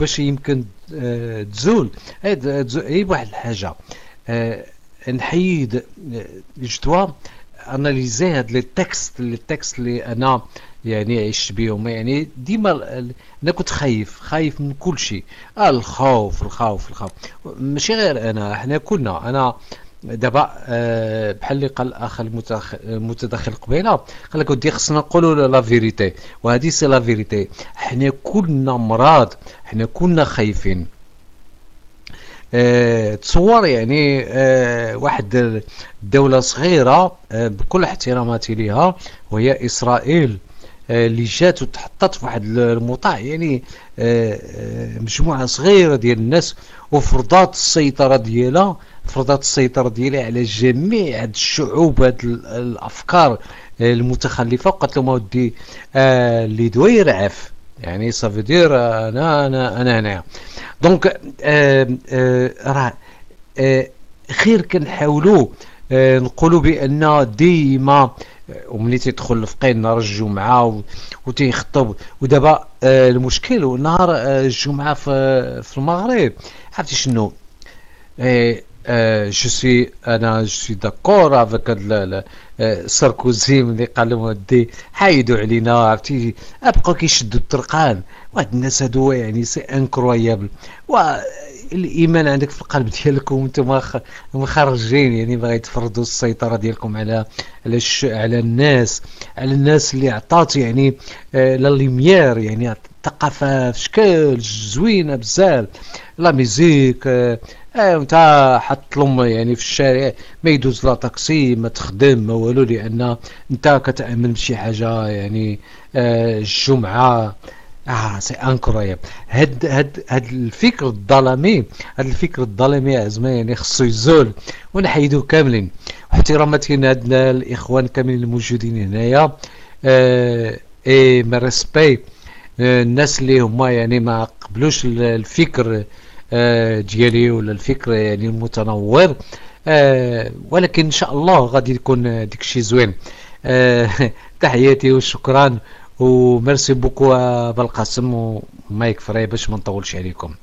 باش يمكن تزول. هي واحد الحاجة نحيد je dois analyser هاد les textes les textes اللي أنا يعني عشت بهم يعني ديما أنا كنت خايف خايف من كل شيء. آه الخوف الخوف الخوف. ماشي غير أنا إحنا كلنا. أنا دابا آه بحال اللي قال الاخ المتدخل قبيلة قال لك ودي خصنا نقولوا la vérité وهذه c'est la vérité حنا كلنا مراد حنا كلنا خايفين. أه تصور يعني أه واحد دولة صغيرة أه بكل احتراماتي لها وهي إسرائيل أه اللي جات وتحطت في واحد الموطع يعني آه، مجموعة صغيرة ديال الناس وفرضات السيطرة ديالها فرضات السيطرة ديالها على جميع هاد الشعوب هاد الأفكار المتخلفة وقالت لهم ودي أه اللي دوير عف. يعني صافي دير أنا أنا أنا هنا donc آه، آه، راه آه، خير كنحاولوا نقولوا بأن ديما وملي تيدخل الفقيه نهار الجمعة وتيخطب ودابا المشكل نهار الجمعة في المغرب. عرفتي شنو؟ je suis أنا je suis d'accord avec Sarkozy ملي قال لهم ودي حايدوا علينا عرفتي؟ ابقاو كيشدوا الطرقان واحد الناس هادو يعني c'est incroyable والايمان عندك في القلب ديالك وأنتم مخرجين يعني باغي تفرضوا السيطرة ديالكم على على على الناس على الناس اللي عطات يعني آه la lumière يعني الثقافة في شكل زوينة بزاف. la musique آه انت حط لهم يعني في الشارع ما يدوز لا طاكسي ما تخدم ما والو لأن انت كتأمن بشي حاجة يعني آه الجمعة آه c'est incroyable هاد هاد هاد الفكر الظلامي هاد الفكر الظلامي عزما يعني خصو يزول ونحيدو كاملين. احتراماتي عندنا الإخوان كاملين الموجودين هنايا. آه et mes respects آه الناس اللي هما يعني ما قبلوش الفكر آه ديالي ولا الفكر يعني المتنور آه ولكن إن شاء الله غادي يكون داك الشيء زوين. آه تحياتي وشكرا و merci beaucoup بالقاسم و mic free باش ما نطولش عليكم.